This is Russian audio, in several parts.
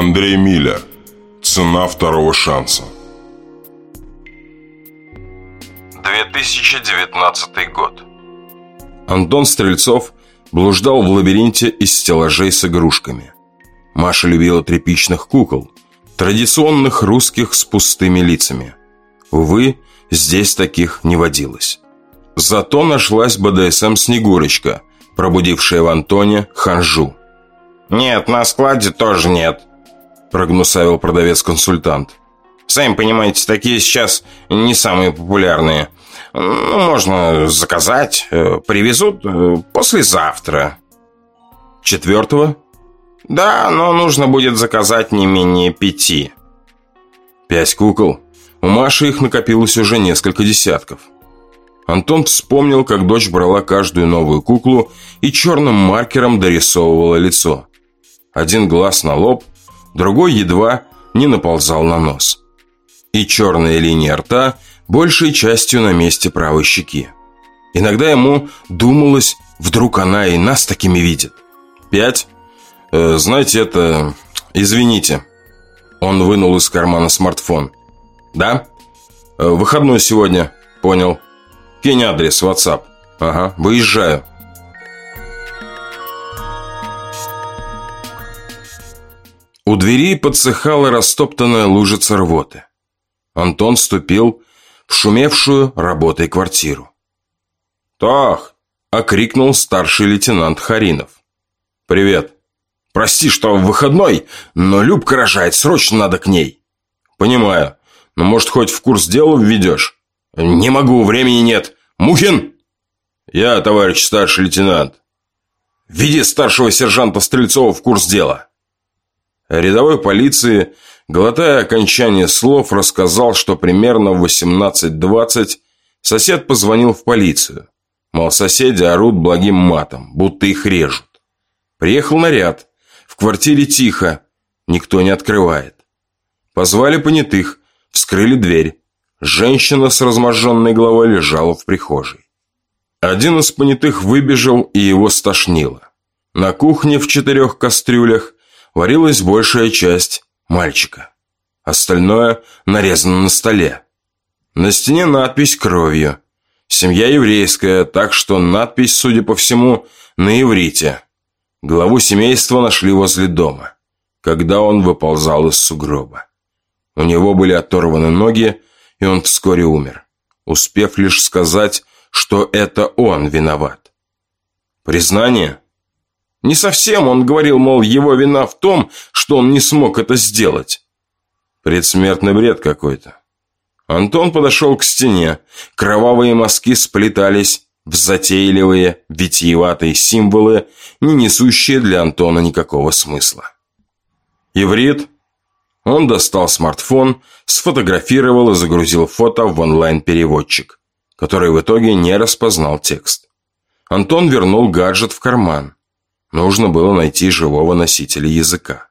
Андрей Миля. Цена второго шанса. 2019 год. Антон Стрельцов блуждал в лабиринте из стеллажей с игрушками. Маша любила тряпичных кукол, традиционных русских с пустыми лицами. Увы, здесь таких не водилось. Зато нашлась БДСМ Снегурочка, пробудившая в Антоне ханжу. «Нет, на складе тоже нет», – прогнусавил продавец-консультант. «Сами понимаете, такие сейчас не самые популярные. Ну, можно заказать, э, привезут э, послезавтра». «Четвертого?» «Да, но нужно будет заказать не менее пяти». «Пять кукол?» У Маши их накопилось уже несколько десятков. Антон вспомнил, как дочь брала каждую новую куклу и черным маркером дорисовывала лицо. Один глаз на лоб, другой едва не наползал на нос. И черная линия рта большей частью на месте правой щеки. Иногда ему думалось, вдруг она и нас такими видит. «Пять? Э, знаете, это... Извините». Он вынул из кармана смартфон. «Да? Э, выходной сегодня. Понял. Кинь адрес WhatsApp. Ага, выезжаю». У двери подсыхала растоптанная лужица рвоты. Антон ступил в шумевшую работой квартиру. «Тах!» – окрикнул старший лейтенант Харинов. «Привет. Прости, что в выходной, но Любка рожает, срочно надо к ней». «Понимаю. Но, может, хоть в курс дела введешь?» «Не могу, времени нет. Мухин!» «Я, товарищ старший лейтенант. Веди старшего сержанта Стрельцова в курс дела». Рядовой полиции, глотая окончание слов, рассказал, что примерно в 18.20 сосед позвонил в полицию. Мол, соседи орут благим матом, будто их режут. Приехал наряд. В квартире тихо. Никто не открывает. Позвали понятых. Вскрыли дверь. Женщина с разможженной головой лежала в прихожей. Один из понятых выбежал, и его стошнило. На кухне в четырех кастрюлях варилась большая часть мальчика. Остальное нарезано на столе. На стене надпись кровью. Семья еврейская, так что надпись, судя по всему, на иврите. Главу семейства нашли возле дома, когда он выползал из сугроба. У него были оторваны ноги, и он вскоре умер, успев лишь сказать, что это он виноват. Признание? Не совсем, он говорил, мол, его вина в том, что он не смог это сделать. Предсмертный бред какой-то. Антон подошел к стене. Кровавые мазки сплетались в затейливые, витиеватые символы, не несущие для Антона никакого смысла. Иврит. Он достал смартфон, сфотографировал и загрузил фото в онлайн-переводчик, который в итоге не распознал текст. Антон вернул гаджет в карман. Нужно было найти живого носителя языка.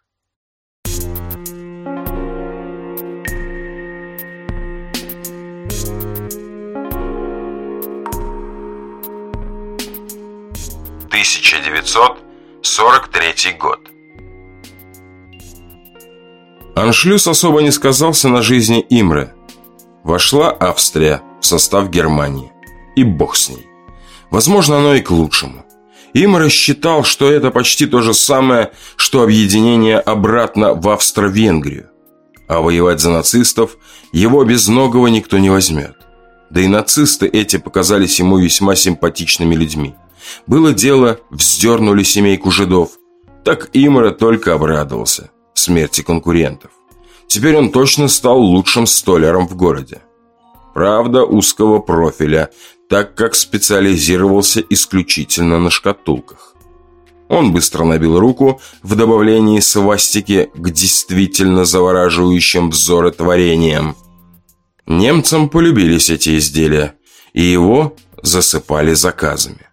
Тысяча девятьсот сорок третий год. Аншлюс особо не сказался на жизни Имры. Вошла Австрия в состав Германии. И бог с ней. Возможно, оно и к лучшему. Им рассчитал, что это почти то же самое, что объединение обратно в Австро-Венгрию. А воевать за нацистов его безногого никто не возьмет. Да и нацисты эти показались ему весьма симпатичными людьми. Было дело, вздернули семейку жидов. Так Имра только обрадовался смерти конкурентов. Теперь он точно стал лучшим столяром в городе. Правда, узкого профиля, так как специализировался исключительно на шкатулках. Он быстро набил руку в добавлении свастики к действительно завораживающим взоры творениям. Немцам полюбились эти изделия, и его засыпали заказами.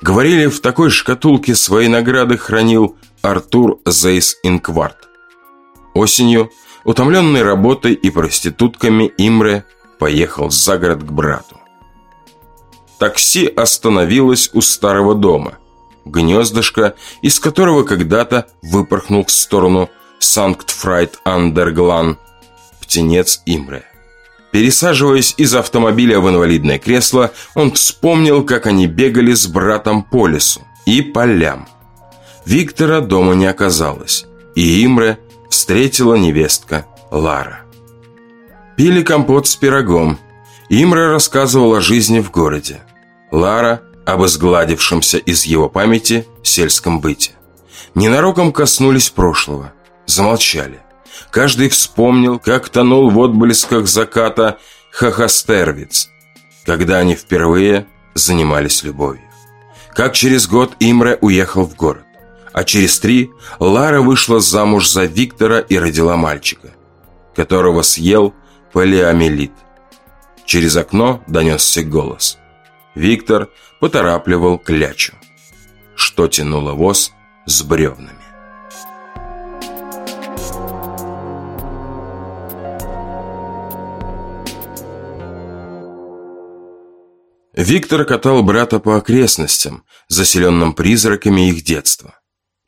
Говорили, в такой шкатулке свои награды хранил Артур Зейс Инкварт. Осенью, утомленный работой и проститутками, Имре поехал за город к брату. Такси остановилось у старого дома. Гнездышко, из которого когда-то выпорхнул в сторону Санктфрайт Андерглан, птенец Имре. Пересаживаясь из автомобиля в инвалидное кресло, он вспомнил, как они бегали с братом по лесу и полям. Виктора дома не оказалось, и Имре встретила невестка Лара. Пили компот с пирогом. Имре рассказывал о жизни в городе. Лара об изгладившемся из его памяти сельском быте. Ненароком коснулись прошлого, замолчали. Каждый вспомнил, как тонул в отблесках заката Хахастервиц, когда они впервые занимались любовью. Как через год Имре уехал в город, а через три Лара вышла замуж за Виктора и родила мальчика, которого съел полиомиелит. Через окно донесся голос. Виктор поторапливал клячу, что тянуло воз с бревнами. Виктор катал брата по окрестностям, заселенным призраками их детства.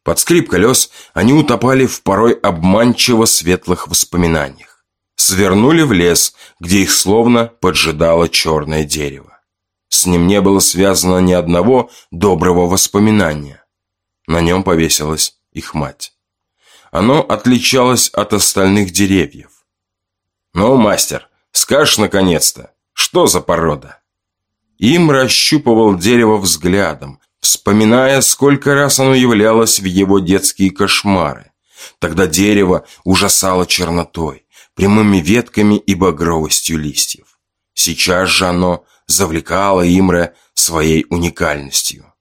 Под скрип колес они утопали в порой обманчиво светлых воспоминаниях. Свернули в лес, где их словно поджидало черное дерево. С ним не было связано ни одного доброго воспоминания. На нем повесилась их мать. Оно отличалось от остальных деревьев. «Ну, мастер, скажешь наконец-то, что за порода?» Им расщупывал дерево взглядом, вспоминая, сколько раз оно являлось в его детские кошмары. Тогда дерево ужасало чернотой, прямыми ветками и багровостью листьев. Сейчас же оно завлекало Имре своей уникальностью.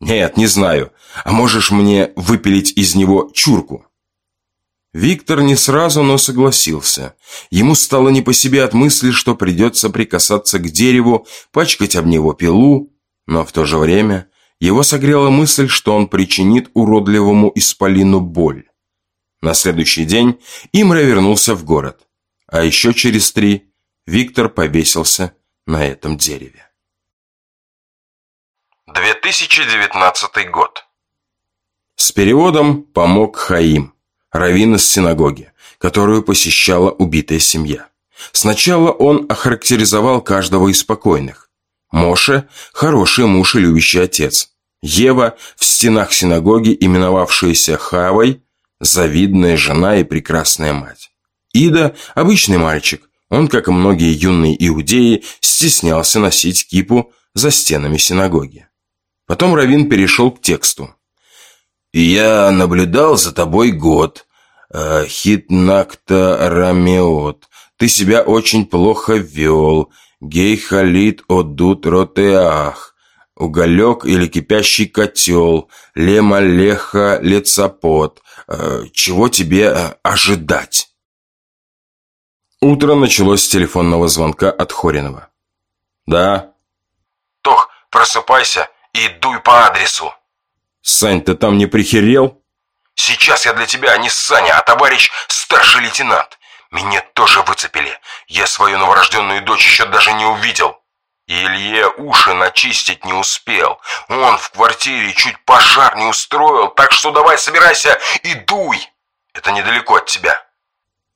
«Нет, не знаю. А можешь мне выпилить из него чурку?» Виктор не сразу, но согласился. Ему стало не по себе от мысли, что придется прикасаться к дереву, пачкать об него пилу, но в то же время его согрела мысль, что он причинит уродливому исполину боль. На следующий день Имра вернулся в город, а еще через три Виктор повесился на этом дереве. 2019 год. С переводом помог Хаим раввин из синагоги, которую посещала убитая семья. Сначала он охарактеризовал каждого из покойных. Моше – хороший муж и любящий отец. Ева в стенах синагоги, именовавшаяся Хавой, завидная жена и прекрасная мать. Ида – обычный мальчик. Он, как и многие юные иудеи, стеснялся носить кипу за стенами синагоги. Потом Равин перешел к тексту. Я наблюдал за тобой год. Э, Хитнакта Рамеот. Ты себя очень плохо вел. Гейхалит Одут Ротеах. Уголек или кипящий котел. Лема Леха Лецапот. Э, чего тебе э, ожидать? Утро началось с телефонного звонка от Хоринова. «Да». «Тох, просыпайся и дуй по адресу». «Сань, ты там не прихерел?» «Сейчас я для тебя не Саня, а товарищ старший лейтенант. Меня тоже выцепили. Я свою новорожденную дочь еще даже не увидел. Илье уши начистить не успел. Он в квартире чуть пожар не устроил, так что давай собирайся и дуй. Это недалеко от тебя».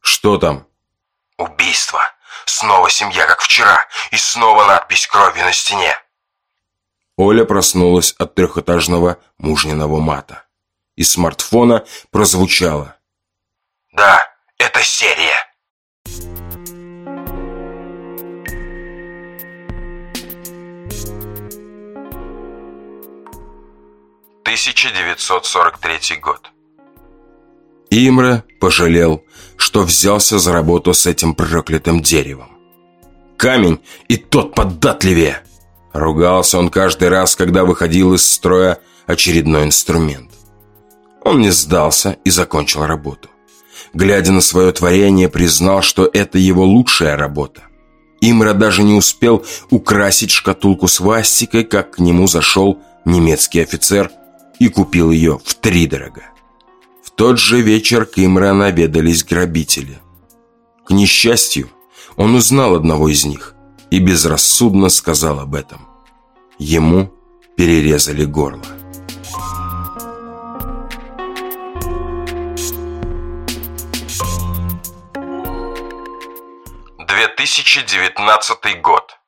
«Что там?» «Убийство. Снова семья, как вчера, и снова надпись крови на стене». Оля проснулась от трехэтажного мужниного мата. Из смартфона прозвучало. «Да, это серия». Тысяча девятьсот сорок третий год. Имра пожалел, что взялся за работу с этим проклятым деревом. Камень и тот податливее. Ругался он каждый раз, когда выходил из строя очередной инструмент. Он не сдался и закончил работу. Глядя на свое творение, признал, что это его лучшая работа. Имра даже не успел украсить шкатулку свастикой, как к нему зашел немецкий офицер и купил ее в три дорого. В тот же вечер к Имре наведались грабители. К несчастью, он узнал одного из них и безрассудно сказал об этом. Ему перерезали горло. «2019 год».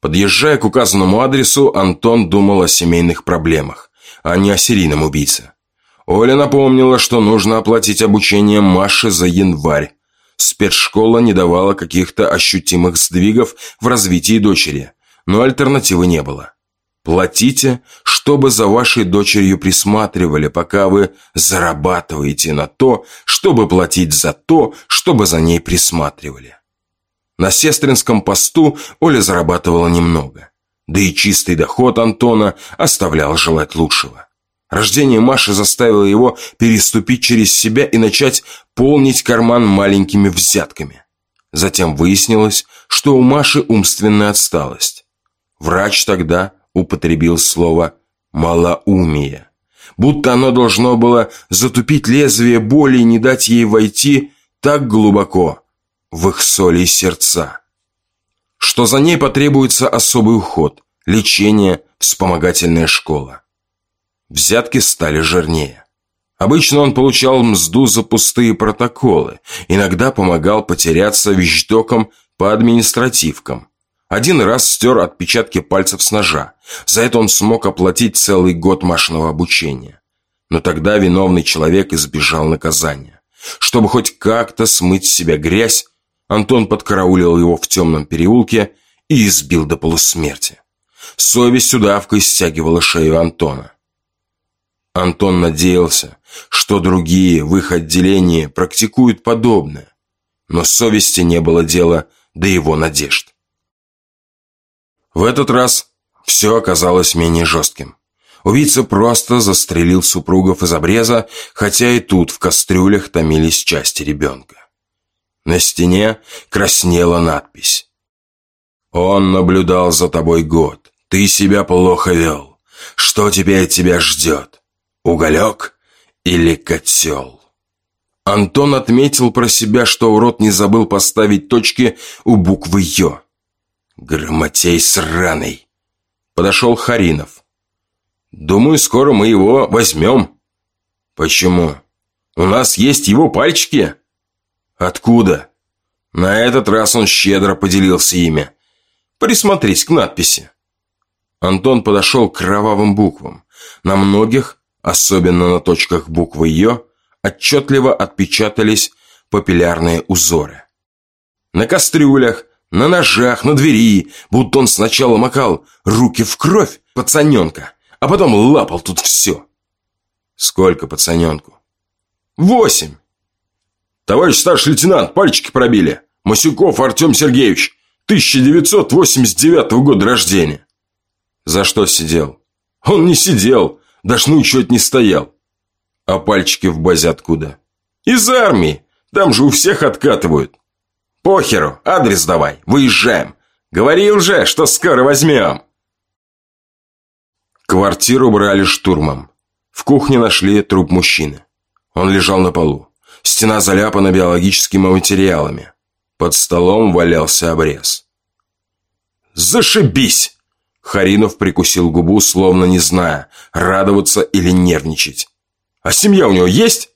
Подъезжая к указанному адресу, Антон думал о семейных проблемах а не о серийном убийце. Оля напомнила, что нужно оплатить обучение Маши за январь. Спецшкола не давала каких-то ощутимых сдвигов в развитии дочери, но альтернативы не было. Платите, чтобы за вашей дочерью присматривали, пока вы зарабатываете на то, чтобы платить за то, чтобы за ней присматривали. На сестринском посту Оля зарабатывала немного. Да и чистый доход Антона оставлял желать лучшего. Рождение Маши заставило его переступить через себя и начать полнить карман маленькими взятками. Затем выяснилось, что у Маши умственная отсталость. Врач тогда употребил слово «малоумие». Будто оно должно было затупить лезвие боли и не дать ей войти так глубоко в их соли и сердца, что за ней потребуется особый уход, лечение, вспомогательная школа. Взятки стали жирнее. Обычно он получал мзду за пустые протоколы, иногда помогал потеряться вещдоком по административкам. Один раз стер отпечатки пальцев с ножа. За это он смог оплатить целый год машинного обучения. Но тогда виновный человек избежал наказания. Чтобы хоть как-то смыть с себя грязь, Антон подкараулил его в темном переулке и избил до полусмерти. Совесть удавкой стягивала шею Антона. Антон надеялся, что другие в их отделении практикуют подобное, но совести не было дела до его надежд. В этот раз все оказалось менее жестким. Убийца просто застрелил супругов из обреза, хотя и тут в кастрюлях томились части ребенка. На стене краснела надпись. «Он наблюдал за тобой год. Ты себя плохо вел. Что теперь тебя ждет? Уголек или котел?» Антон отметил про себя, что урод не забыл поставить точки у буквы «Ё». «Грамотей сраный!» Подошел Харинов. «Думаю, скоро мы его возьмем». «Почему? У нас есть его пальчики?» «Откуда?» На этот раз он щедро поделился ими. «Присмотрись к надписи». Антон подошел к кровавым буквам. На многих особенно на точках буквы «Ё», отчетливо отпечатались папиллярные узоры. На кастрюлях, на ножах, на двери, будто он сначала макал руки в кровь пацаненка, а потом лапал тут все. Сколько пацаненку? Восемь. Товарищ старший лейтенант, пальчики пробили. Масюков Артем Сергеевич, 1989 года рождения. За что сидел? Он не сидел, даже ну чуть не стоял. А пальчики в базе откуда? Из армии. Там же у всех откатывают. Похеру, адрес давай, выезжаем. Говорил же, что скоро возьмем. Квартиру брали штурмом. В кухне нашли труп мужчины. Он лежал на полу. Стена заляпана биологическими материалами. Под столом валялся обрез. «Зашибись!» Харинов прикусил губу, словно не зная, радоваться или нервничать. «А семья у него есть?»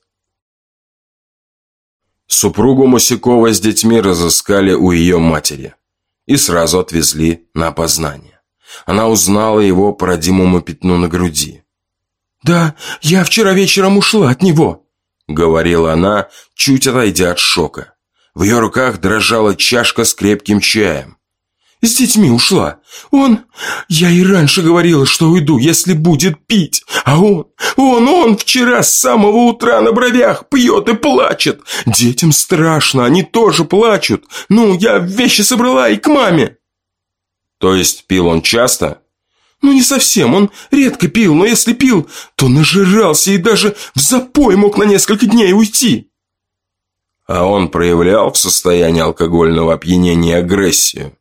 Супругу Мосякова с детьми разыскали у ее матери и сразу отвезли на опознание. Она узнала его по родимому пятну на груди. «Да, я вчера вечером ушла от него», — говорила она, чуть отойдя от шока. В ее руках дрожала чашка с крепким чаем. С детьми ушла. Он... Я и раньше говорила, что уйду, если будет пить. А он... Он... Он вчера с самого утра на бровях пьет и плачет. Детям страшно, они тоже плачут. Ну, я вещи собрала и к маме. То есть пил он часто? Ну, не совсем. Он редко пил, но если пил, то нажирался и даже в запой мог на несколько дней уйти. А он проявлял в состоянии алкогольного опьянения агрессию?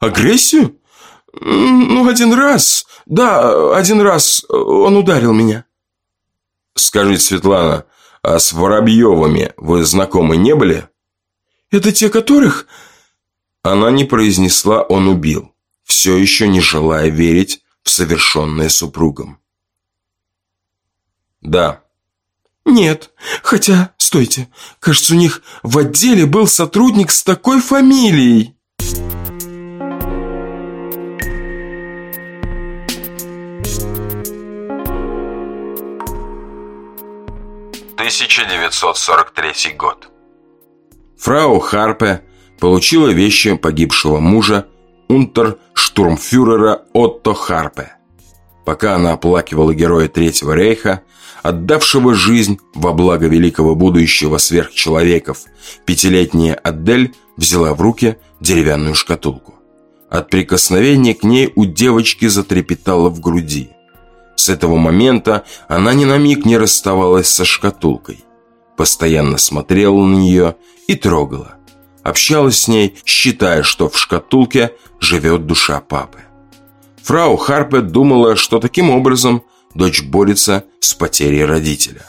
Агрессию? Ну, один раз. Да, один раз он ударил меня. Скажите, Светлана, а с Воробьевыми вы знакомы не были? Это те, которых... Она не произнесла «он убил», все еще не желая верить в совершенное супругом. Да. Нет, хотя, стойте, кажется, у них в отделе был сотрудник с такой фамилией. 1943 год. Фрау Харпе получила вещи погибшего мужа унтер-штурмфюрера Отто Харпе. Пока она оплакивала героя Третьего рейха, отдавшего жизнь во благо великого будущего сверхчеловеков, пятилетняя Адель взяла в руки деревянную шкатулку. От прикосновения к ней у девочки затрепетало в груди. С этого момента она ни на миг не расставалась со шкатулкой. Постоянно смотрела на нее и трогала. Общалась с ней, считая, что в шкатулке живет душа папы. Фрау Харпет думала, что таким образом дочь борется с потерей родителя.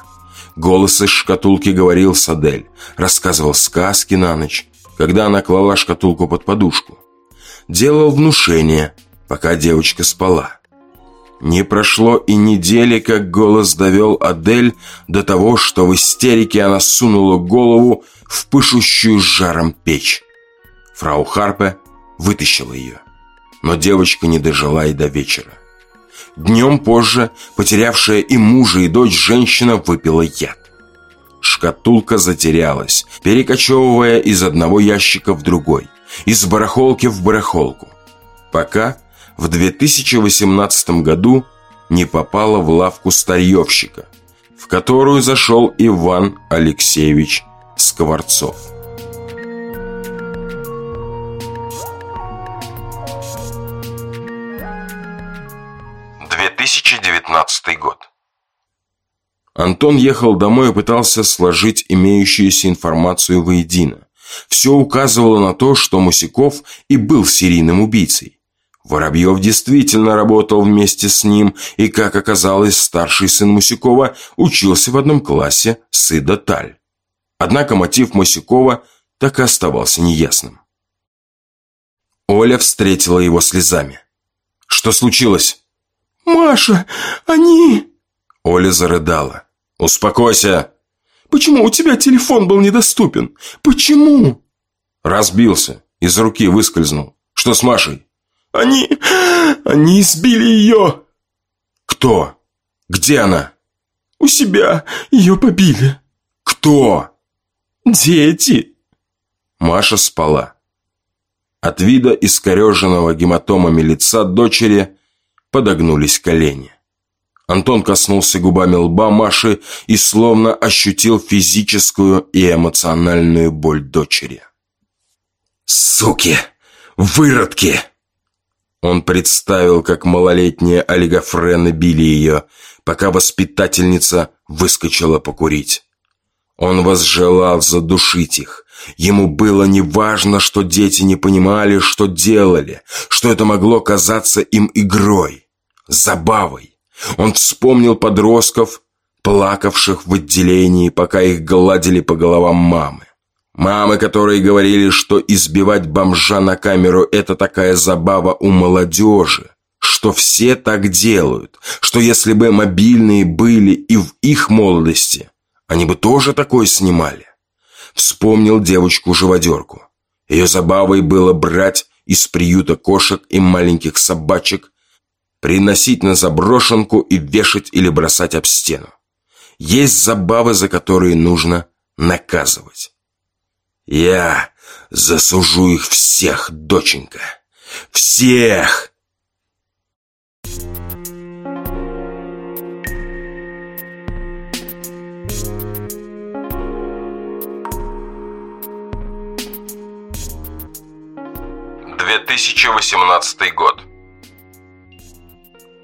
Голос из шкатулки говорил с Адель, рассказывал сказки на ночь, когда она клала шкатулку под подушку. Делал внушение, пока девочка спала. Не прошло и недели, как голос довел Адель до того, что в истерике она сунула голову в пышущую жаром печь. Фрау Харпе вытащила ее, но девочка не дожила и до вечера. Днем позже потерявшая и мужа, и дочь женщина выпила яд. Шкатулка затерялась, перекочевывая из одного ящика в другой, из барахолки в барахолку, пока в 2018 году не попала в лавку старьевщика, в которую зашел Иван Алексеевич Скворцов. «2019 год» Антон ехал домой и пытался сложить имеющуюся информацию воедино. Все указывало на то, что Мусяков и был серийным убийцей. Воробьев действительно работал вместе с ним, и, как оказалось, старший сын Мусякова учился в одном классе с Ида Таль. Однако мотив Мусякова так и оставался неясным. Оля встретила его слезами. «Что случилось?» «Маша, они...» Оля зарыдала. «Успокойся!» «Почему у тебя телефон был недоступен? Почему?» Разбился, из руки выскользнул. «Что с Машей?» Они... они избили ее!» «Кто? Где она?» «У себя. Ее побили». «Кто?» «Дети». Маша спала. От вида искореженного гематомами лица дочери подогнулись колени. Антон коснулся губами лба Маши и словно ощутил физическую и эмоциональную боль дочери. «Суки! Выродки!» Он представил, как малолетние олигофрены били ее, пока воспитательница выскочила покурить. Он возжелал задушить их. Ему было неважно, что дети не понимали, что делали, что это могло казаться им игрой, забавой. Он вспомнил подростков, плакавших в отделении, пока их гладили по головам мамы. Мамы, которые говорили, что избивать бомжа на камеру – это такая забава у молодежи, что все так делают, что если бы мобильные были и в их молодости, они бы тоже такое снимали. Вспомнил девочку-живодерку. Ее забавой было брать из приюта кошек и маленьких собачек, приносить на заброшенку и вешать или бросать об стену. Есть забавы, за которые нужно наказывать. Я засужу их всех, доченька. Всех! Две тысячи восемнадцатый год.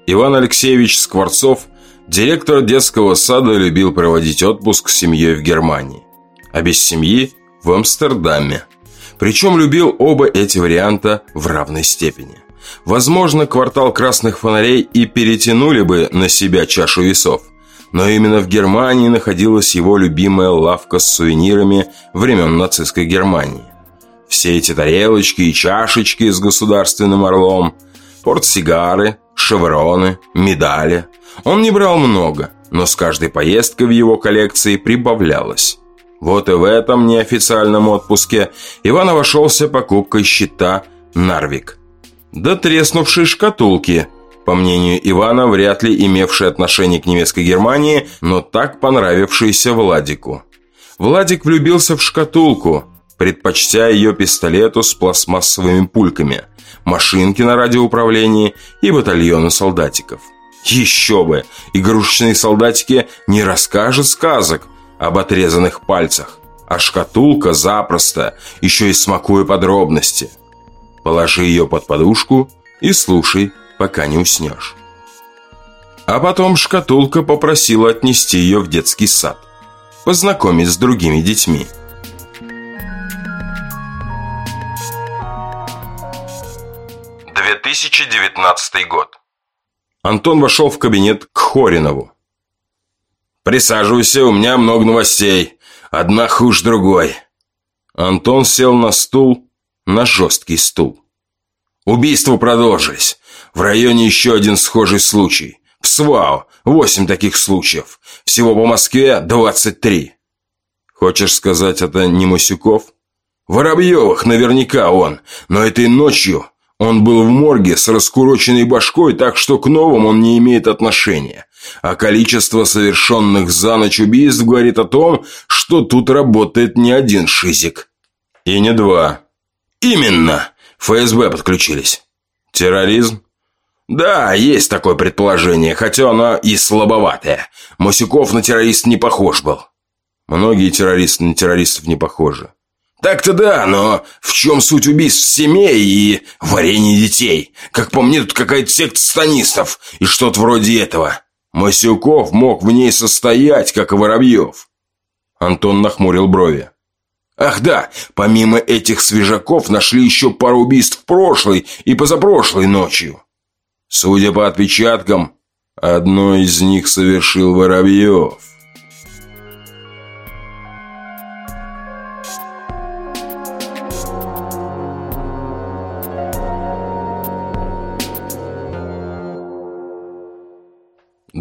Иван Алексеевич Скворцов, директор детского сада, любил проводить отпуск с семьей в Германии. А без семьи в Амстердаме. Причем любил оба эти варианта в равной степени. Возможно, квартал красных фонарей и перетянули бы на себя чашу весов. Но именно в Германии находилась его любимая лавка с сувенирами времен нацистской Германии. Все эти тарелочки и чашечки с государственным орлом, портсигары, шевроны, медали. Он не брал много, но с каждой поездкой в его коллекции прибавлялось. Вот и в этом неофициальном отпуске Иван обошелся покупкой щита «Нарвик». До треснувшей шкатулки, по мнению Ивана, вряд ли имевшей отношение к немецкой Германии, но так понравившейся Владику. Владик влюбился в шкатулку, предпочтя ее пистолету с пластмассовыми пульками, машинки на радиоуправлении и батальону солдатиков. Еще бы! Игрушечные солдатики не расскажут сказок – об отрезанных пальцах, а шкатулка запросто, еще и смакуя подробности. Положи ее под подушку и слушай, пока не уснешь. А потом шкатулка попросила отнести ее в детский сад, познакомить с другими детьми. «2019 год». Антон вошел в кабинет к Хоринову. «Присаживайся, у меня много новостей. Одна хуже другой». Антон сел на стул, на жесткий стул. Убийства продолжились. В районе еще один схожий случай. В СВАО восемь таких случаев. Всего по Москве двадцать три. Хочешь сказать, это не Мусюков? Воробьевых наверняка он, но этой ночью он был в морге с раскуроченной башкой, так что к новым он не имеет отношения. А количество совершенных за ночь убийств говорит о том, что тут работает не один шизик. И не два. Именно. ФСБ подключились. Терроризм? Да, есть такое предположение, хотя оно и слабоватое. Мосюков на террорист не похож был. Многие террористы на террористов не похожи. Так-то да, но в чем суть убийств семей и варенье детей? Как по мне, тут какая-то секта станистов и что-то вроде этого. Масюков мог в ней состоять, как и Воробьев. Антон нахмурил брови. Ах да, помимо этих свежаков нашли еще пару убийств прошлой и позапрошлой ночью. Судя по отпечаткам, одно из них совершил Воробьев.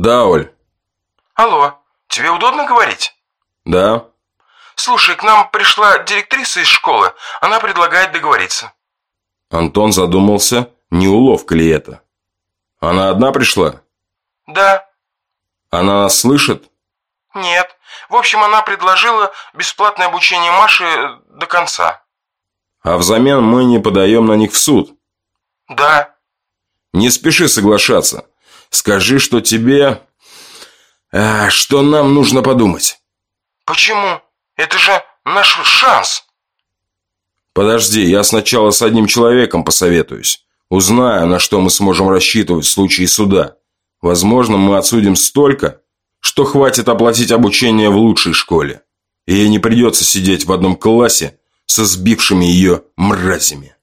'Да, Оль». «Алло, тебе удобно говорить?» «Да». «Слушай, к нам пришла директриса из школы. Она предлагает договориться». Антон задумался, не уловка ли это. «Она одна пришла?» «Да». «Она нас слышит?» «Нет. В общем, она предложила бесплатное обучение Маше до конца». «А взамен мы не подаем на них в суд?» «Да». «Не спеши соглашаться. Скажи, что тебе... А, что нам нужно подумать. Почему? Это же наш шанс. Подожди, я сначала с одним человеком посоветуюсь. Узнаю, на что мы сможем рассчитывать в случае суда. Возможно, мы отсудим столько, что хватит оплатить обучение в лучшей школе. И ей не придется сидеть в одном классе со сбившими ее мразями.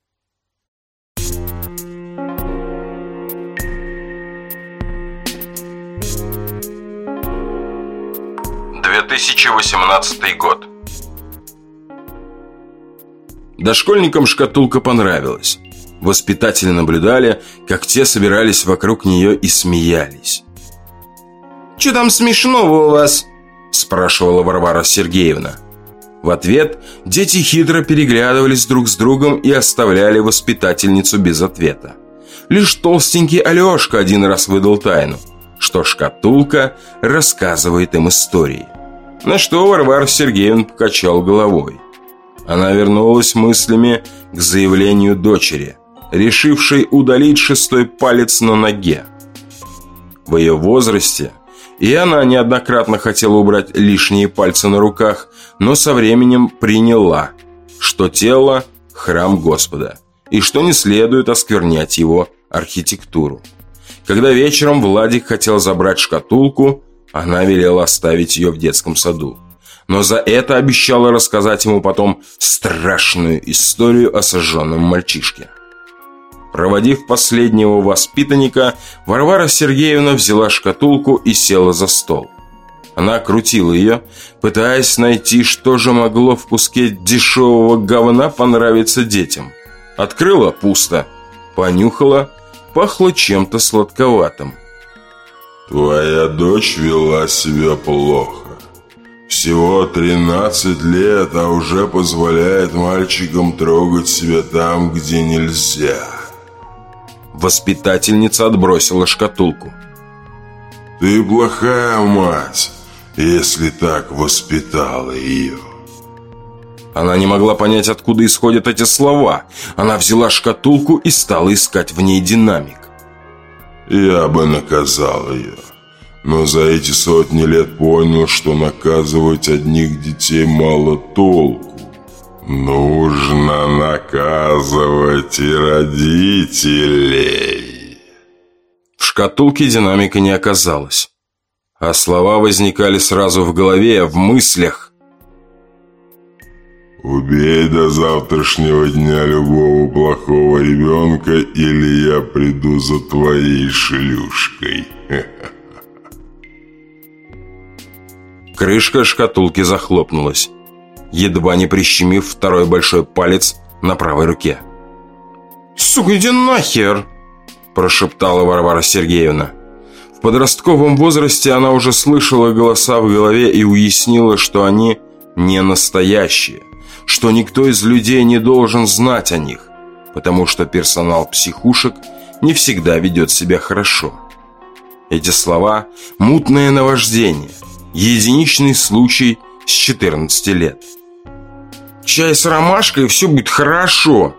2018 год. Дошкольникам шкатулка понравилась. Воспитатели наблюдали, как те собирались вокруг нее и смеялись. «Че там смешного у вас?» спрашивала Варвара Сергеевна. В ответ дети хитро переглядывались друг с другом и оставляли воспитательницу без ответа. Лишь толстенький Алешка один раз выдал тайну, что шкатулка рассказывает им истории. На что Варвара Сергеевна покачал головой. Она вернулась мыслями к заявлению дочери, решившей удалить шестой палец на ноге. В ее возрасте и она неоднократно хотела убрать лишние пальцы на руках, но со временем приняла, что тело – храм Господа, и что не следует осквернять его архитектуру. Когда вечером Владик хотел забрать шкатулку, она велела оставить ее в детском саду. Но за это обещала рассказать ему потом страшную историю о сожженном мальчишке. Проводив последнего воспитанника, Варвара Сергеевна взяла шкатулку и села за стол. Она крутила ее, пытаясь найти, что же могло в куске дешевого говна понравиться детям. Открыла пусто, понюхала пахло чем-то сладковатым. «Твоя дочь вела себя плохо. Всего 13 лет, а уже позволяет мальчикам трогать себя там, где нельзя». Воспитательница отбросила шкатулку. «Ты плохая мать, если так воспитала ее». Она не могла понять, откуда исходят эти слова. Она взяла шкатулку и стала искать в ней динамик. «Я бы наказал ее, но за эти сотни лет понял, что наказывать одних детей мало толку. Нужно наказывать и родителей». В шкатулке динамика не оказалось. А слова возникали сразу в голове, в мыслях. Убей до завтрашнего дня любого плохого ребенка, или я приду за твоей шлюшкой. Крышка шкатулки захлопнулась, едва не прищемив второй большой палец на правой руке. «Сука, иди нахер!» прошептала Варвара Сергеевна. В подростковом возрасте она уже слышала голоса в голове и уяснила, что они не настоящие – что никто из людей не должен знать о них, потому что персонал психушек не всегда ведет себя хорошо. Эти слова – мутное наваждение, единичный случай с 14 лет. «Чай с ромашкой, все будет хорошо!»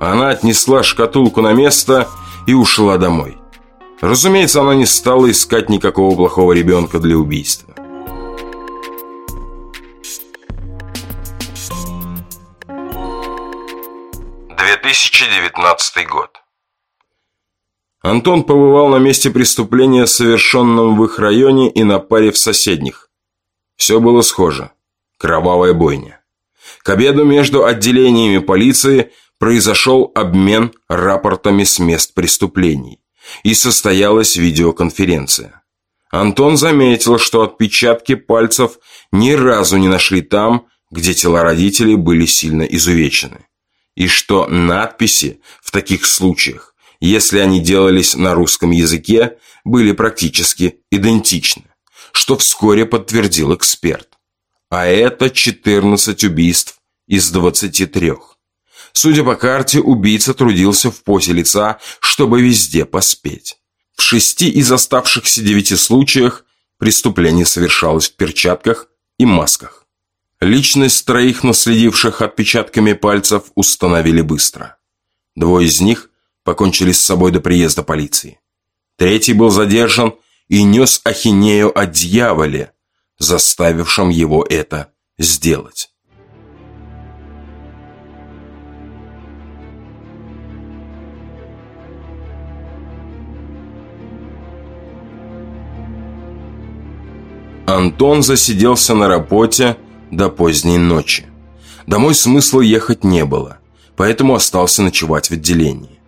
Она отнесла шкатулку на место и ушла домой. Разумеется, она не стала искать никакого плохого ребенка для убийства. 2019 год. Антон побывал на месте преступления, совершенном в их районе и на паре в соседних. Все было схоже. Кровавая бойня. К обеду между отделениями полиции произошел обмен рапортами с мест преступлений. И состоялась видеоконференция. Антон заметил, что отпечатки пальцев ни разу не нашли там, где тела родителей были сильно изувечены и что надписи в таких случаях, если они делались на русском языке, были практически идентичны, что вскоре подтвердил эксперт. А это 14 убийств из 23. Судя по карте, убийца трудился в позе лица, чтобы везде поспеть. В шести из оставшихся девяти случаях преступление совершалось в перчатках и масках. Личность троих, наследивших отпечатками пальцев, установили быстро. Двое из них покончили с собой до приезда полиции. Третий был задержан и нес ахинею о дьяволе, заставившем его это сделать. Антон засиделся на работе, до поздней ночи. Домой смысла ехать не было, поэтому остался ночевать в отделении.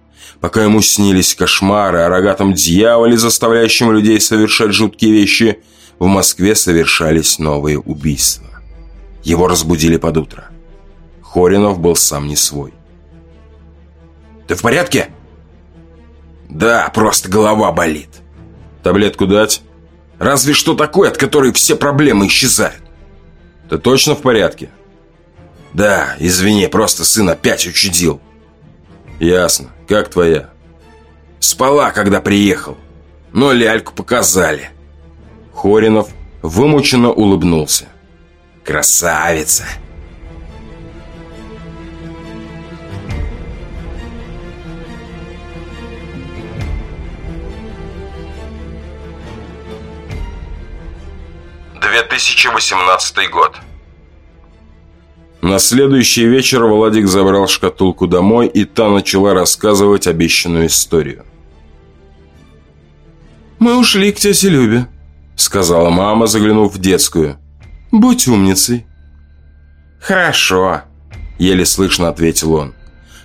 Пока ему снились кошмары о рогатом дьяволе, заставляющем людей совершать жуткие вещи, в Москве совершались новые убийства. Его разбудили под утро. Хоринов был сам не свой. «Ты в порядке?» «Да, просто голова болит». «Таблетку дать?» «Разве что такой, от которой все проблемы исчезают?» Ты точно в порядке? Да, извини, просто сын опять учудил. Ясно. Как твоя? Спала, когда приехал. Но ляльку показали. Хоринов вымученно улыбнулся. Красавица. 2018 год. На следующий вечер Владик забрал шкатулку домой, и та начала рассказывать обещанную историю. «Мы ушли к тете Любе», — сказала мама, заглянув в детскую. «Будь умницей». «Хорошо», — еле слышно ответил он.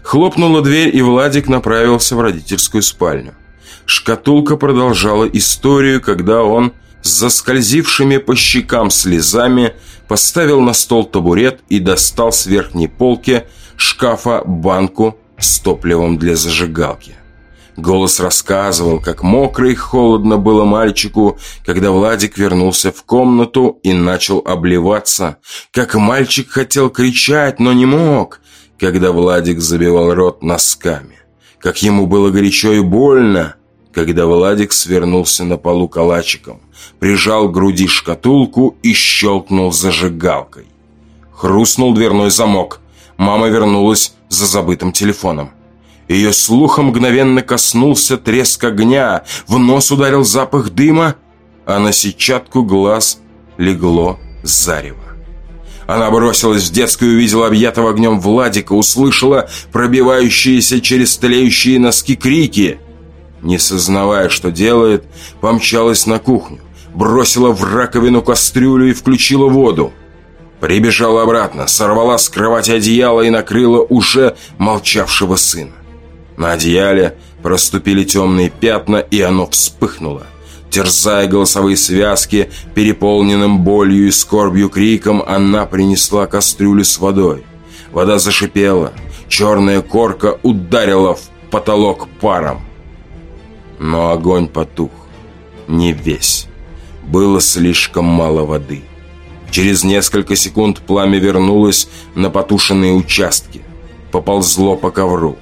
Хлопнула дверь, и Владик направился в родительскую спальню. Шкатулка продолжала историю, когда он с заскользившими по щекам слезами, поставил на стол табурет и достал с верхней полки шкафа банку с топливом для зажигалки. Голос рассказывал, как мокро и холодно было мальчику, когда Владик вернулся в комнату и начал обливаться. Как мальчик хотел кричать, но не мог, когда Владик забивал рот носками. Как ему было горячо и больно, когда Владик свернулся на полу калачиком, прижал к груди шкатулку и щелкнул зажигалкой. Хрустнул дверной замок. Мама вернулась за забытым телефоном. Ее слуха мгновенно коснулся треск огня, в нос ударил запах дыма, а на сетчатку глаз легло зарево. Она бросилась в детскую, увидела объятого огнем Владика, услышала пробивающиеся через тлеющие носки крики. Не сознавая, что делает, помчалась на кухню, бросила в раковину кастрюлю и включила воду. Прибежала обратно, сорвала с кровати одеяло и накрыла уже молчавшего сына. На одеяле проступили темные пятна, и оно вспыхнуло. Терзая голосовые связки, переполненным болью и скорбью криком, она принесла кастрюлю с водой. Вода зашипела, черная корка ударила в потолок паром. Но огонь потух. Не весь. Было слишком мало воды. Через несколько секунд пламя вернулось на потушенные участки. Поползло по ковру.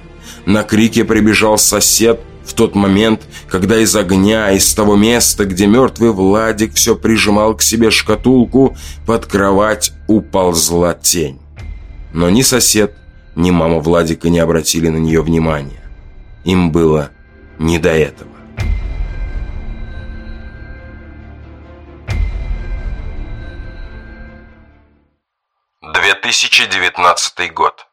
На крике прибежал сосед в тот момент, когда из огня, из того места, где мертвый Владик все прижимал к себе шкатулку, под кровать уползла тень. Но ни сосед, ни мама Владика не обратили на нее внимания. Им было не до этого. Две тысячи девятнадцатый год.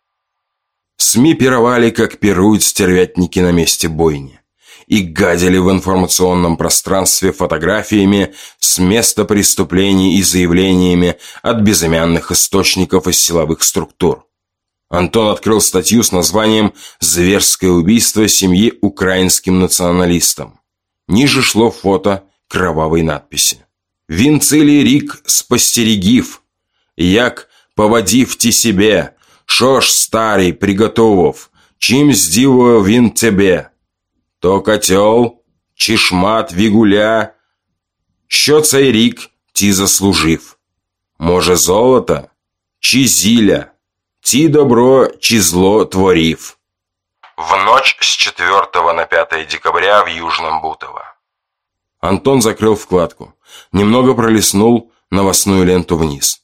СМИ пировали, как пируют стервятники на месте бойни. И гадили в информационном пространстве фотографиями с места преступлений и заявлениями от безымянных источников из силовых структур. Антон открыл статью с названием «Зверское убийство семьи украинским националистам». Ниже шло фото кровавой надписи. «Винцилий рік спостерігів, як поводив себе, Що ж, старий, приготовив, чим здивує він тебе? То котел, чи шмат вігуля? Що цей рік ті заслужив? Може, золото, чи зілля, ті добро, чи зло творив? В ночь с 4 на 5 декабря в Южном Бутово. Антон закрыл вкладку, немного пролистнул новостную ленту вниз.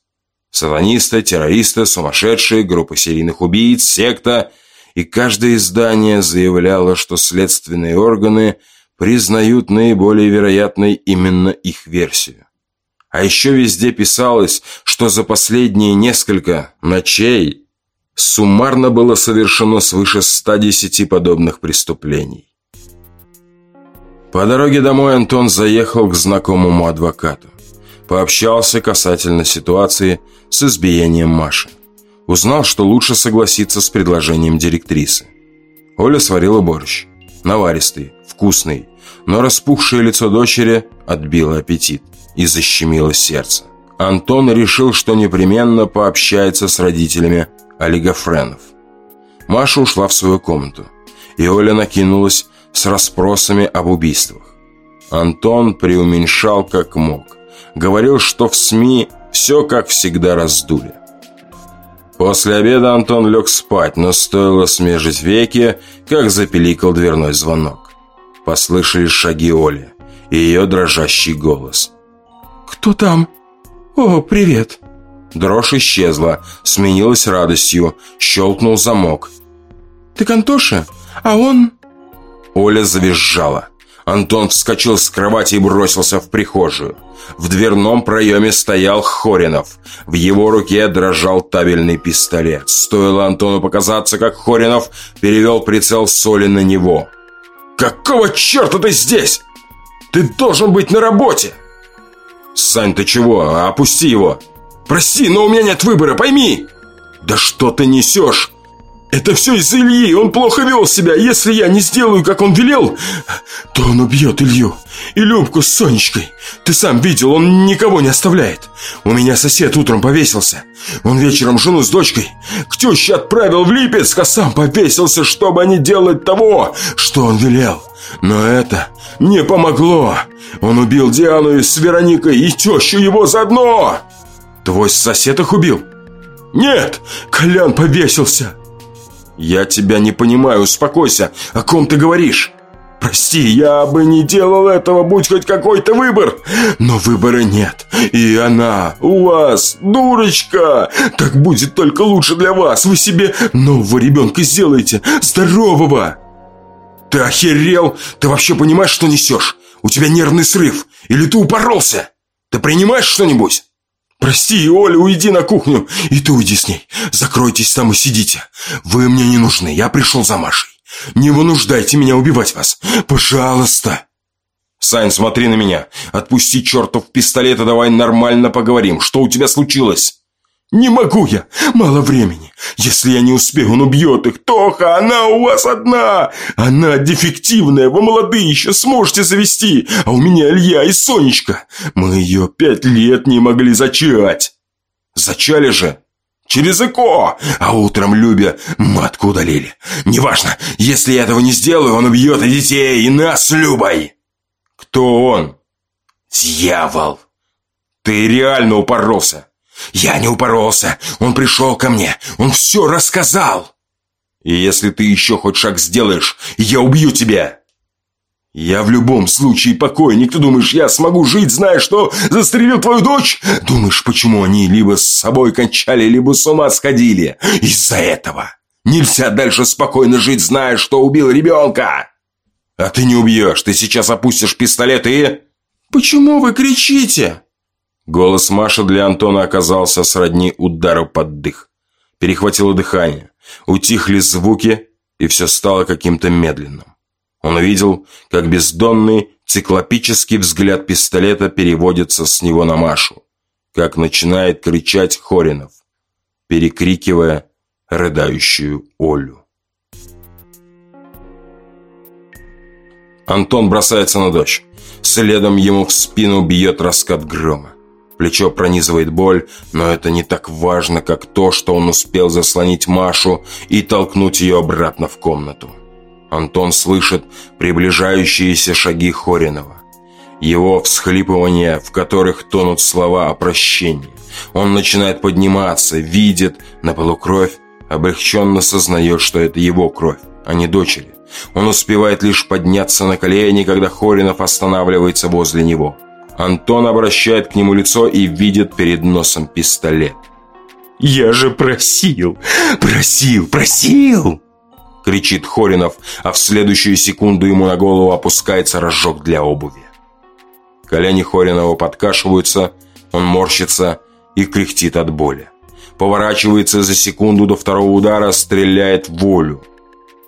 Сатанисты, террористы, сумасшедшие, группы серийных убийц, секта. И каждое издание заявляло, что следственные органы признают наиболее вероятной именно их версию. А еще везде писалось, что за последние несколько ночей суммарно было совершено свыше 110 подобных преступлений. По дороге домой Антон заехал к знакомому адвокату. Пообщался касательно ситуации с избиением Маши. Узнал, что лучше согласиться с предложением директрисы. Оля сварила борщ. Наваристый, вкусный, но распухшее лицо дочери отбило аппетит и защемило сердце. Антон решил, что непременно пообщается с родителями олигофренов. Маша ушла в свою комнату, и Оля накинулась с расспросами об убийствах. Антон преуменьшал как мог говорил, что в СМИ все как всегда раздули. После обеда Антон лег спать, но стоило смежить веки, как запеликал дверной звонок. Послышались шаги Оли и ее дрожащий голос. «Кто там? О, привет!» Дрожь исчезла, сменилась радостью, щелкнул замок. «Ты Кантоша? А он...» Оля завизжала. Антон вскочил с кровати и бросился в прихожую. В дверном проеме стоял Хоринов. В его руке дрожал табельный пистолет. Стоило Антону показаться, как Хоринов перевел прицел соли на него. «Какого черта ты здесь? Ты должен быть на работе!» «Сань, ты чего? Опусти его!» «Прости, но у меня нет выбора, пойми!» «Да что ты несешь?» Это все из-за Ильи, он плохо вел себя. Если я не сделаю, как он велел, то он убьет Илью. И Любку с Сонечкой. Ты сам видел, он никого не оставляет. У меня сосед утром повесился. Он вечером жену с дочкой к теще отправил в Липецк, а сам повесился, чтобы не делать того, что он велел. Но это не помогло. Он убил Диану с Вероникой и тещу его заодно. Твой сосед их убил? Нет, Колян повесился. «Я тебя не понимаю, успокойся. О ком ты говоришь?» «Прости, я бы не делал этого, будь хоть какой-то выбор. Но выбора нет. И она у вас, дурочка. Так будет только лучше для вас. Вы себе нового ребенка сделаете, здорового». «Ты охерел? Ты вообще понимаешь, что несешь? У тебя нервный срыв. Или ты упоролся? Ты принимаешь что-нибудь?» «Прости, Оля, уйди на кухню, и ты уйди с ней. Закройтесь там и сидите. Вы мне не нужны, я пришел за Машей. Не вынуждайте меня убивать вас. Пожалуйста!» «Сань, смотри на меня. Отпусти чертов пистолет и давай нормально поговорим. Что у тебя случилось?» «Не могу я! Мало времени! Если я не успею, он убьет их! Тоха, она у вас одна! Она дефективная, вы молодые еще сможете завести! А у меня Илья и Сонечка! Мы ее пять лет не могли зачать!» «Зачали же!» «Через ЭКО! А утром Любе матку удалили! Неважно, если я этого не сделаю, он убьет и детей, и нас Любой!» «Кто он?» «Дьявол!» «Ты реально упоролся!» «Я не упоролся. Он пришел ко мне. Он все рассказал!» «И если ты еще хоть шаг сделаешь, я убью тебя!» «Я в любом случае покойник. Ты думаешь, я смогу жить, зная, что застрелил твою дочь? Думаешь, почему они либо с собой кончали, либо с ума сходили? Из-за этого! Нельзя дальше спокойно жить, зная, что убил ребенка!» «А ты не убьешь. Ты сейчас опустишь пистолет и...» «Почему вы кричите?» Голос Маши для Антона оказался сродни удару под дых. Перехватило дыхание, утихли звуки, и все стало каким-то медленным. Он увидел, как бездонный циклопический взгляд пистолета переводится с него на Машу, как начинает кричать Хоринов, перекрикивая рыдающую Олю. Антон бросается на дочь. Следом ему в спину бьет раскат грома. Плечо пронизывает боль, но это не так важно, как то, что он успел заслонить Машу и толкнуть ее обратно в комнату. Антон слышит приближающиеся шаги Хоринова. Его всхлипывания, в которых тонут слова о прощении. Он начинает подниматься, видит на полу кровь, облегченно сознает, что это его кровь, а не дочери. Он успевает лишь подняться на колени, когда Хоринов останавливается возле него. Антон обращает к нему лицо и видит перед носом пистолет. «Я же просил! Просил! Просил!» Кричит Хоринов, а в следующую секунду ему на голову опускается разжог для обуви. Колени Хоринова подкашиваются, он морщится и кряхтит от боли. Поворачивается за секунду до второго удара, стреляет в волю.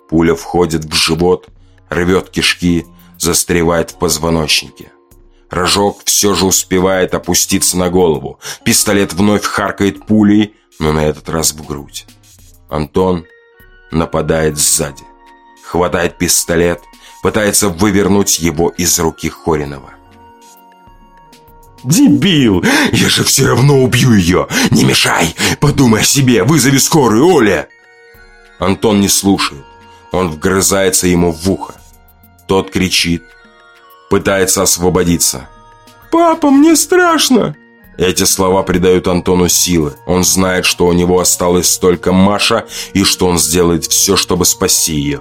Пуля входит в живот, рвет кишки, застревает в позвоночнике. Рожок все же успевает опуститься на голову. Пистолет вновь харкает пулей, но на этот раз в грудь. Антон нападает сзади. Хватает пистолет, пытается вывернуть его из руки Хоринова. «Дебил! Я же все равно убью ее! Не мешай! Подумай о себе! Вызови скорую, Оля!» Антон не слушает. Он вгрызается ему в ухо. Тот кричит, пытается освободиться. «Папа, мне страшно!» Эти слова придают Антону силы. Он знает, что у него осталась только Маша и что он сделает все, чтобы спасти ее.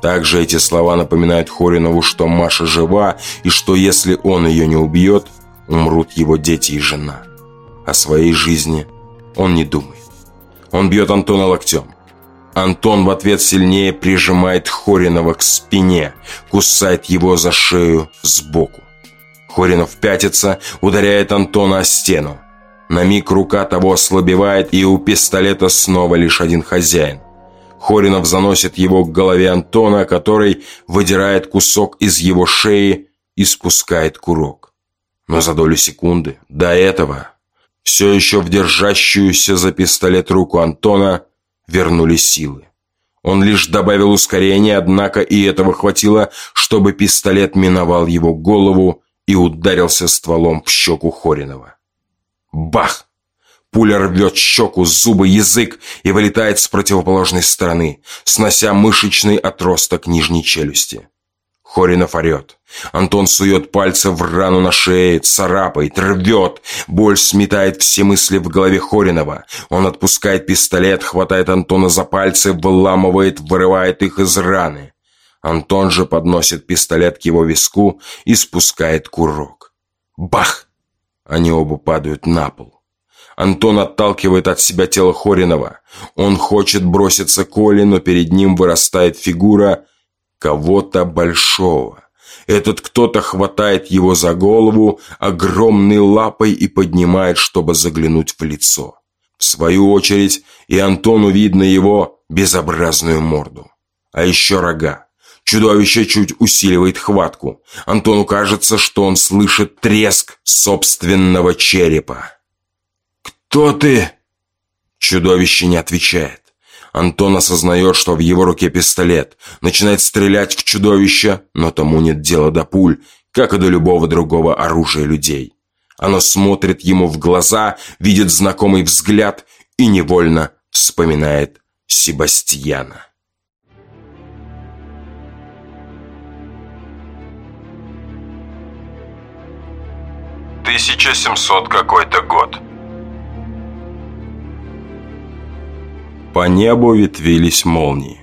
Также эти слова напоминают Хоринову, что Маша жива и что если он ее не убьет, умрут его дети и жена. О своей жизни он не думает. Он бьет Антона локтем. Антон в ответ сильнее прижимает Хоринова к спине, кусает его за шею сбоку. Хоринов пятится, ударяет Антона о стену. На миг рука того ослабевает, и у пистолета снова лишь один хозяин. Хоринов заносит его к голове Антона, который выдирает кусок из его шеи и спускает курок. Но за долю секунды до этого все еще в держащуюся за пистолет руку Антона вернули силы. Он лишь добавил ускорение, однако и этого хватило, чтобы пистолет миновал его голову и ударился стволом в щеку Хоринова. Бах! Пуля рвет щеку, зубы, язык и вылетает с противоположной стороны, снося мышечный отросток нижней челюсти. Хоринов орет. Антон сует пальцы в рану на шее, царапает, рвет. Боль сметает все мысли в голове Хоринова. Он отпускает пистолет, хватает Антона за пальцы, выламывает, вырывает их из раны. Антон же подносит пистолет к его виску и спускает курок. Бах! Они оба падают на пол. Антон отталкивает от себя тело Хоринова. Он хочет броситься к Оле, но перед ним вырастает фигура кого-то большого. Этот кто-то хватает его за голову огромной лапой и поднимает, чтобы заглянуть в лицо. В свою очередь и Антону видно его безобразную морду. А еще рога. Чудовище чуть усиливает хватку. Антону кажется, что он слышит треск собственного черепа. «Кто ты?» Чудовище не отвечает. Антон осознает, что в его руке пистолет, начинает стрелять в чудовище, но тому нет дела до пуль, как и до любого другого оружия людей. Оно смотрит ему в глаза, видит знакомый взгляд и невольно вспоминает Себастьяна. Тысяча семьсот какой-то год. По небу ветвились молнии.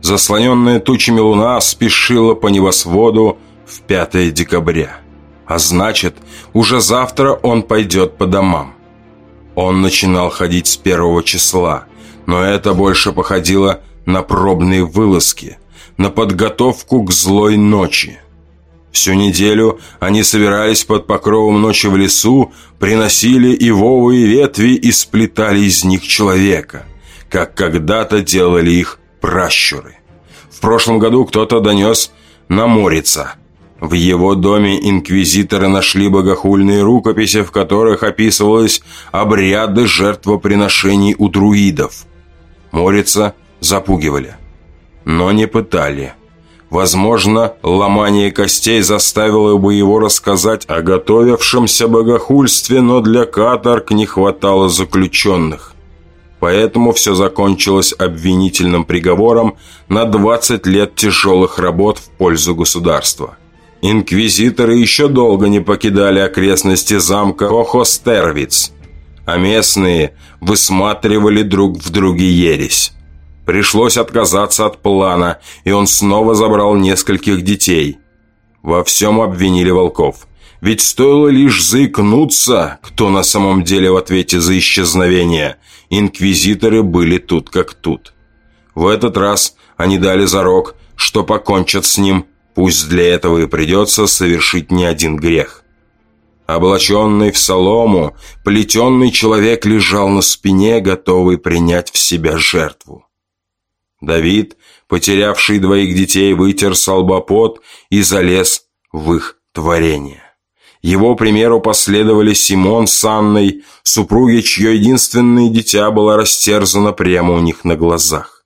Заслоненная тучами луна спешила по небосводу в 5 декабря. А значит, уже завтра он пойдет по домам. Он начинал ходить с первого числа, но это больше походило на пробные вылазки, на подготовку к злой ночи. Всю неделю они собирались под покровом ночи в лесу, приносили ивовые ветви и сплетали из них человека – как когда-то делали их пращуры. В прошлом году кто-то донес на Морица. В его доме инквизиторы нашли богохульные рукописи, в которых описывались обряды жертвоприношений у друидов. Морица запугивали, но не пытали. Возможно, ломание костей заставило бы его рассказать о готовившемся богохульстве, но для каторг не хватало заключенных. Поэтому все закончилось обвинительным приговором на 20 лет тяжелых работ в пользу государства. Инквизиторы еще долго не покидали окрестности замка Охостервиц, а местные высматривали друг в друге ересь. Пришлось отказаться от плана, и он снова забрал нескольких детей. Во всем обвинили волков. Ведь стоило лишь заикнуться, кто на самом деле в ответе за исчезновение – инквизиторы были тут как тут. В этот раз они дали зарок, что покончат с ним, пусть для этого и придется совершить не один грех. Облаченный в солому, плетенный человек лежал на спине, готовый принять в себя жертву. Давид, потерявший двоих детей, вытер солбопот и залез в их творение. Его примеру последовали Симон с Анной, супруги, чье единственное дитя было растерзано прямо у них на глазах.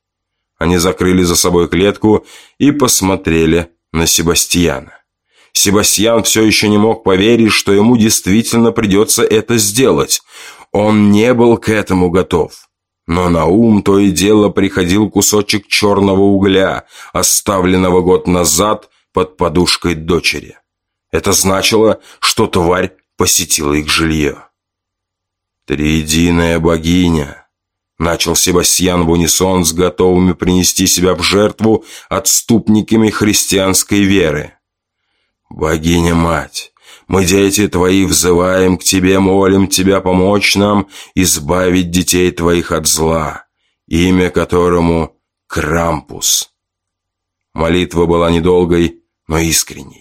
Они закрыли за собой клетку и посмотрели на Себастьяна. Себастьян все еще не мог поверить, что ему действительно придется это сделать. Он не был к этому готов. Но на ум то и дело приходил кусочек черного угля, оставленного год назад под подушкой дочери. Это значило, что тварь посетила их жилье. «Триединая богиня», — начал Себастьян в унисон с готовыми принести себя в жертву отступниками христианской веры. «Богиня-мать, мы, дети твои, взываем к тебе, молим тебя помочь нам избавить детей твоих от зла, имя которому Крампус». Молитва была недолгой, но искренней.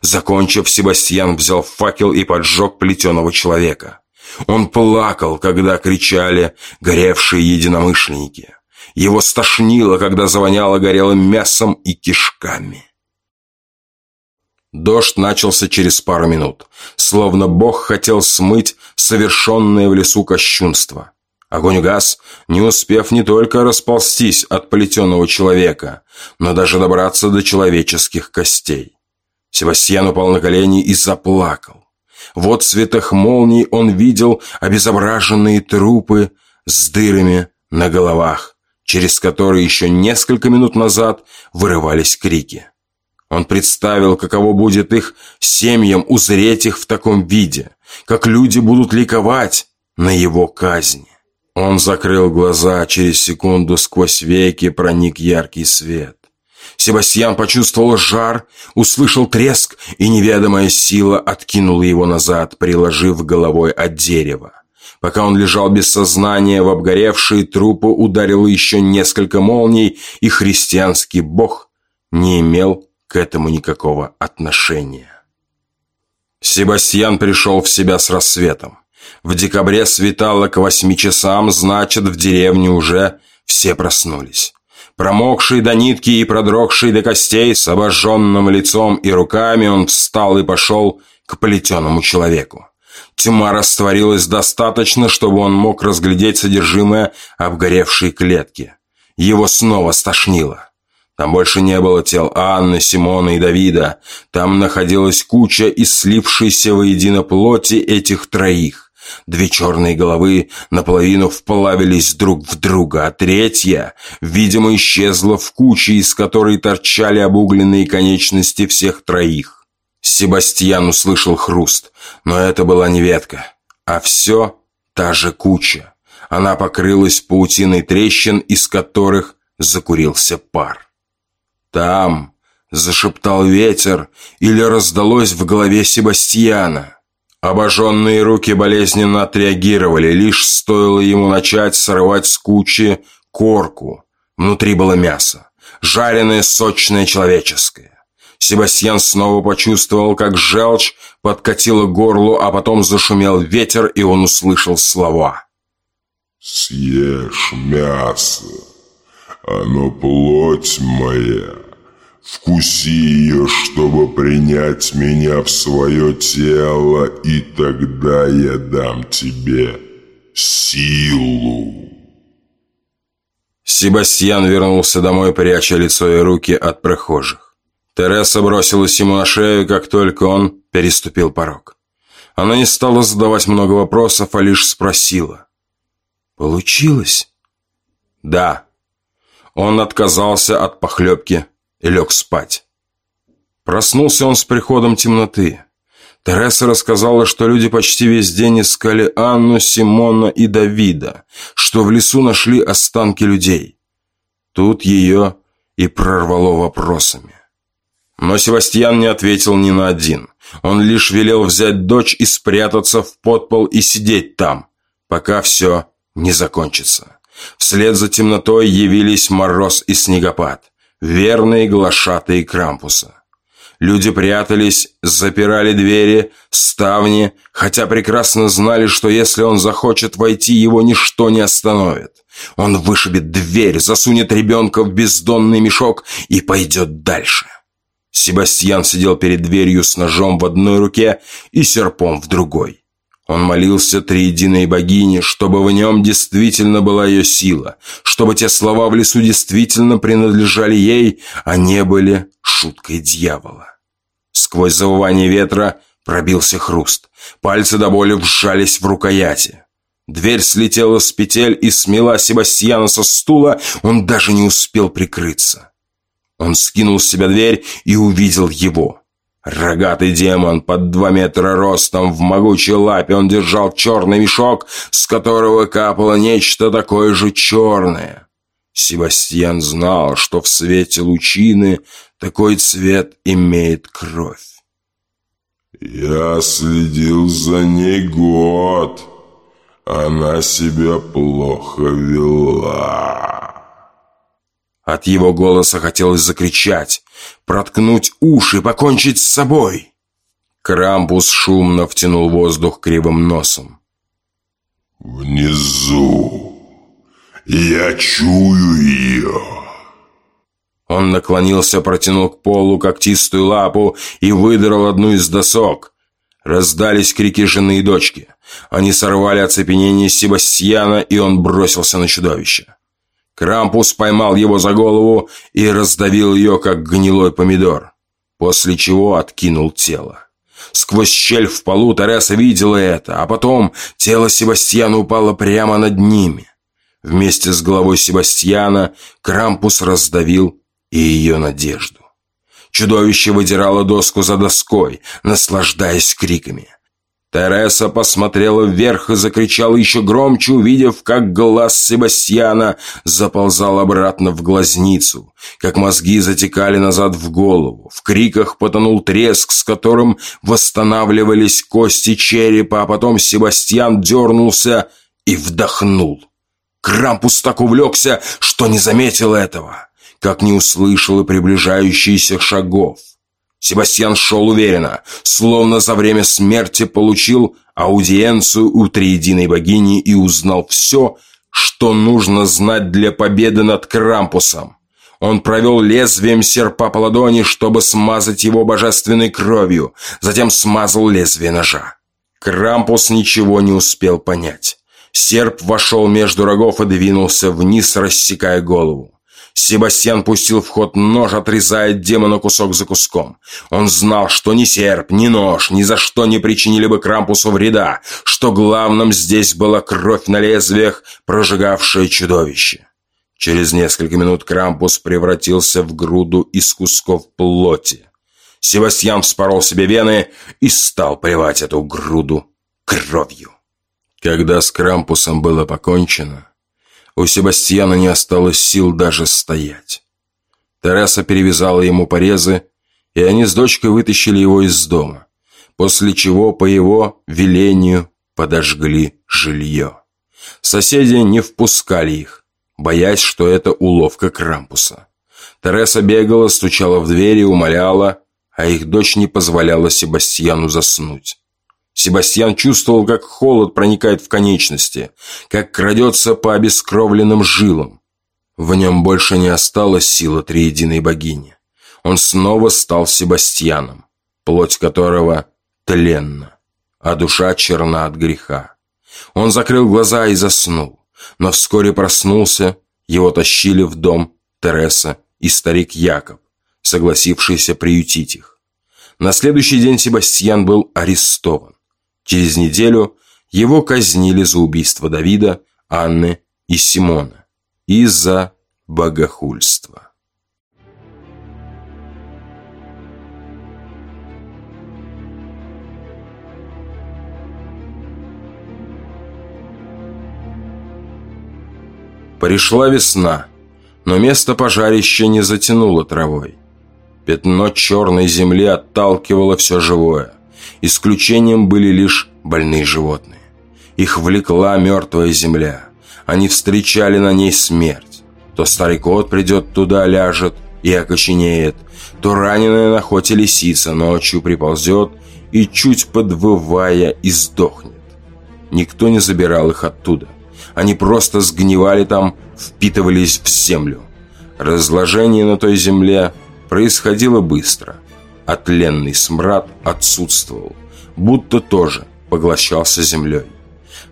Закончив, Себастьян взял факел и поджег плетеного человека. Он плакал, когда кричали горевшие единомышленники. Его стошнило, когда завоняло горелым мясом и кишками. Дождь начался через пару минут, словно Бог хотел смыть совершенное в лесу кощунство. Огонь угас, не успев не только расползтись от полетенного человека, но даже добраться до человеческих костей. Себастьян упал на колени и заплакал. В отцветах молний он видел обезображенные трупы с дырами на головах, через которые еще несколько минут назад вырывались крики. Он представил, каково будет их семьям узреть их в таком виде, как люди будут ликовать на его казни. Он закрыл глаза, через секунду сквозь веки проник яркий свет. Себастьян почувствовал жар, услышал треск, и неведомая сила откинула его назад, приложив головой от дерева. Пока он лежал без сознания, в обгоревшие трупы ударило еще несколько молний, и христианский бог не имел к этому никакого отношения. Себастьян пришел в себя с рассветом. В декабре светало к восьми часам, значит, в деревне уже все проснулись. Промокший до нитки и продрогший до костей, с обожженным лицом и руками, он встал и пошел к плетеному человеку. Тьма растворилась достаточно, чтобы он мог разглядеть содержимое обгоревшей клетки. Его снова стошнило. Там больше не было тел Анны, Симона и Давида. Там находилась куча и слившейся воедино плоти этих троих. Две черные головы наполовину вплавились друг в друга, а третья, видимо, исчезла в куче, из которой торчали обугленные конечности всех троих. Себастьян услышал хруст, но это была не ветка, а все та же куча. Она покрылась паутиной трещин, из которых закурился пар. «Там!» — зашептал ветер, или раздалось в голове Себастьяна. Обожженные руки болезненно отреагировали, лишь стоило ему начать срывать с кучи корку. Внутри было мясо, жареное, сочное, человеческое. Себастьян снова почувствовал, как желчь подкатила горлу, а потом зашумел ветер, и он услышал слова. «Съешь мясо, оно плоть моя». Вкуси ее, чтобы принять меня в свое тело, и тогда я дам тебе силу. Себастьян вернулся домой, пряча лицо и руки от прохожих. Тереса бросилась ему на шею, как только он переступил порог. Она не стала задавать много вопросов, а лишь спросила. «Получилось?» «Да». Он отказался от похлебки и лег спать. Проснулся он с приходом темноты. Тереса рассказала, что люди почти весь день искали Анну, Симона и Давида, что в лесу нашли останки людей. Тут ее и прорвало вопросами. Но Севастьян не ответил ни на один. Он лишь велел взять дочь и спрятаться в подпол и сидеть там, пока все не закончится. Вслед за темнотой явились мороз и снегопад верные глашатые Крампуса. Люди прятались, запирали двери, ставни, хотя прекрасно знали, что если он захочет войти, его ничто не остановит. Он вышибет дверь, засунет ребенка в бездонный мешок и пойдет дальше. Себастьян сидел перед дверью с ножом в одной руке и серпом в другой. Он молился триединой богине, чтобы в нем действительно была ее сила, чтобы те слова в лесу действительно принадлежали ей, а не были шуткой дьявола. Сквозь завывание ветра пробился хруст. Пальцы до боли вжались в рукояти. Дверь слетела с петель и смела Себастьяна со стула, он даже не успел прикрыться. Он скинул с себя дверь и увидел его. Рогатый демон под два метра ростом в могучей лапе он держал черный мешок, с которого капало нечто такое же черное. Себастьян знал, что в свете лучины такой цвет имеет кровь. «Я следил за ней год. Она себя плохо вела». От его голоса хотелось закричать, проткнуть уши, покончить с собой. Крампус шумно втянул воздух кривым носом. «Внизу я чую ее». Он наклонился, протянул к полу когтистую лапу и выдрал одну из досок. Раздались крики жены и дочки. Они сорвали оцепенение Себастьяна, и он бросился на чудовище. Крампус поймал его за голову и раздавил ее, как гнилой помидор, после чего откинул тело. Сквозь щель в полу Тереса видела это, а потом тело Себастьяна упало прямо над ними. Вместе с головой Себастьяна Крампус раздавил и ее надежду. Чудовище выдирало доску за доской, наслаждаясь криками. Тереса посмотрела вверх и закричала еще громче, увидев, как глаз Себастьяна заползал обратно в глазницу, как мозги затекали назад в голову. В криках потонул треск, с которым восстанавливались кости черепа, а потом Себастьян дернулся и вдохнул. Крампус так увлекся, что не заметил этого, как не услышал и приближающихся шагов. Себастьян шел уверенно, словно за время смерти получил аудиенцию у триединой богини и узнал все, что нужно знать для победы над Крампусом. Он провел лезвием серпа по ладони, чтобы смазать его божественной кровью, затем смазал лезвие ножа. Крампус ничего не успел понять. Серп вошел между рогов и двинулся вниз, рассекая голову. Себастьян пустил в ход нож, отрезая демона кусок за куском. Он знал, что ни серп, ни нож ни за что не причинили бы Крампусу вреда, что главным здесь была кровь на лезвиях, прожигавшая чудовище. Через несколько минут Крампус превратился в груду из кусков плоти. Себастьян вспорол себе вены и стал плевать эту груду кровью. Когда с Крампусом было покончено, у Себастьяна не осталось сил даже стоять. Тереса перевязала ему порезы, и они с дочкой вытащили его из дома, после чего по его велению подожгли жилье. Соседи не впускали их, боясь, что это уловка Крампуса. Тереса бегала, стучала в двери, умоляла, а их дочь не позволяла Себастьяну заснуть. Себастьян чувствовал, как холод проникает в конечности, как крадется по обескровленным жилам. В нем больше не осталось силы триединой богини. Он снова стал Себастьяном, плоть которого тленна, а душа черна от греха. Он закрыл глаза и заснул, но вскоре проснулся, его тащили в дом Тереса и старик Якоб, согласившийся приютить их. На следующий день Себастьян был арестован. Через неделю его казнили за убийство Давида, Анны и Симона из-за богохульства. Пришла весна, но место пожарища не затянуло травой. Пятно черной земли отталкивало все живое. Исключением были лишь больные животные. Их влекла мертвая земля. Они встречали на ней смерть. То старый кот придет туда, ляжет и окоченеет, то раненая на охоте лисица ночью приползет и, чуть подвывая, и сдохнет. Никто не забирал их оттуда. Они просто сгнивали там, впитывались в землю. Разложение на той земле происходило быстро – а тленный смрад отсутствовал, будто тоже поглощался землей.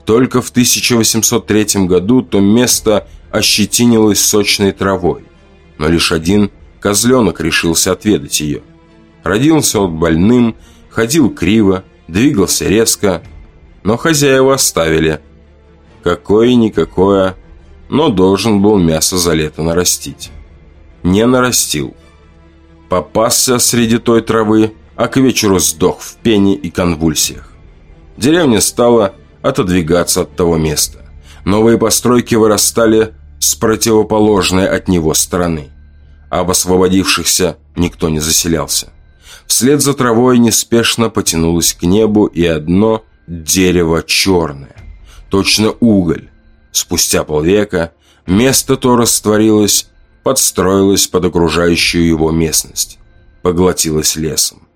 Только в 1803 году то место ощетинилось сочной травой, но лишь один козленок решился отведать ее. Родился он больным, ходил криво, двигался резко, но хозяева оставили. Какое-никакое, но должен был мясо за лето нарастить. Не нарастил попасся среди той травы, а к вечеру сдох в пене и конвульсиях. Деревня стала отодвигаться от того места. Новые постройки вырастали с противоположной от него стороны. А в освободившихся никто не заселялся. Вслед за травой неспешно потянулось к небу и одно дерево черное. Точно уголь. Спустя полвека место то растворилось подстроилась под окружающую его местность, поглотилась лесом.